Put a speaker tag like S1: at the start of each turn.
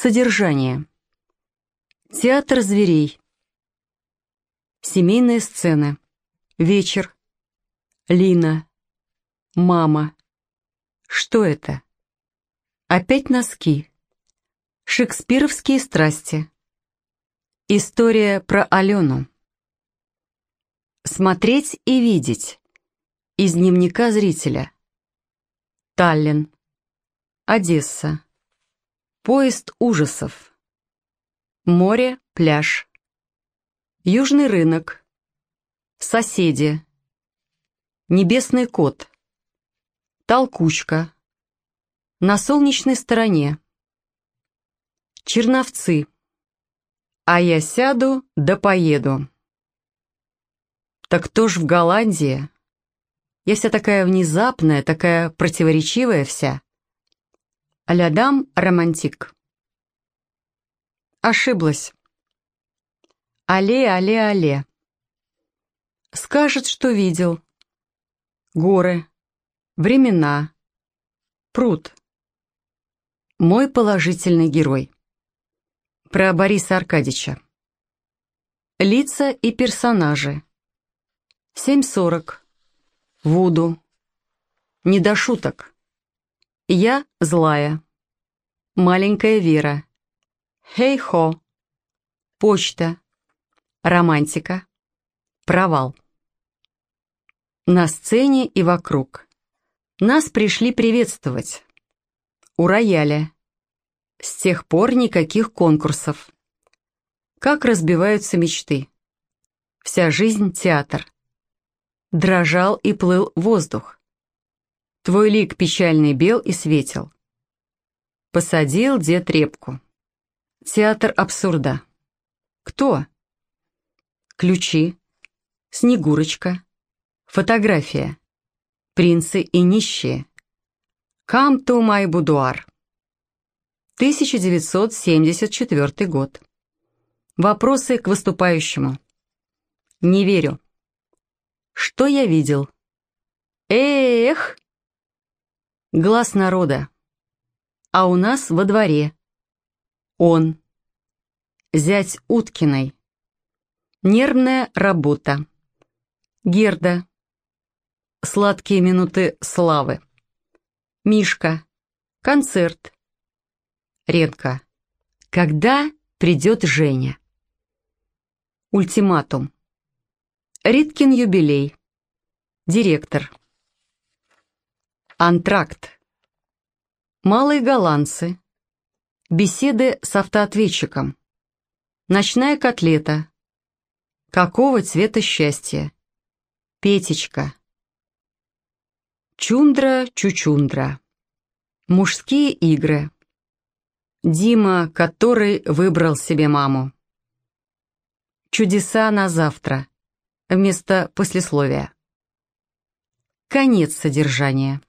S1: Содержание. Театр зверей. Семейные сцены. Вечер. Лина. Мама. Что это? Опять носки. Шекспировские страсти. История про Алену. Смотреть и видеть. Из дневника зрителя. Таллин. Одесса. Поезд ужасов. Море, пляж. Южный рынок. Соседи. Небесный кот. Толкучка. На солнечной стороне. Черновцы. А я сяду да поеду. Так кто ж в Голландии? Я вся такая внезапная, такая противоречивая вся. Алядам романтик. Ошиблась. Але, але, але. Скажет, что видел. Горы, времена, пруд. Мой положительный герой. Про Бориса Аркадьевича. Лица и персонажи. 7.40. Вуду. Не до шуток. Я злая. Маленькая Вера. Хей-хо. Почта. Романтика. Провал. На сцене и вокруг. Нас пришли приветствовать. У рояля. С тех пор никаких конкурсов. Как разбиваются мечты. Вся жизнь — театр. Дрожал и плыл воздух. Твой лик печальный бел и светел. Посадил дед репку. Театр абсурда. Кто? Ключи. Снегурочка. Фотография. Принцы и нищие. Come to my boudoir. 1974 год. Вопросы к выступающему. Не верю. Что я видел? Эх! Глаз народа. А у нас во дворе. Он. Зять Уткиной. Нервная работа. Герда. Сладкие минуты славы. Мишка. Концерт. Редко. Когда придет Женя? Ультиматум. Риткин юбилей. Директор. Антракт. Малые голландцы. Беседы с автоответчиком. Ночная котлета. Какого цвета счастье? Петечка. Чундра-чучундра. Мужские игры. Дима, который выбрал себе маму. Чудеса на завтра. Вместо послесловия. Конец содержания.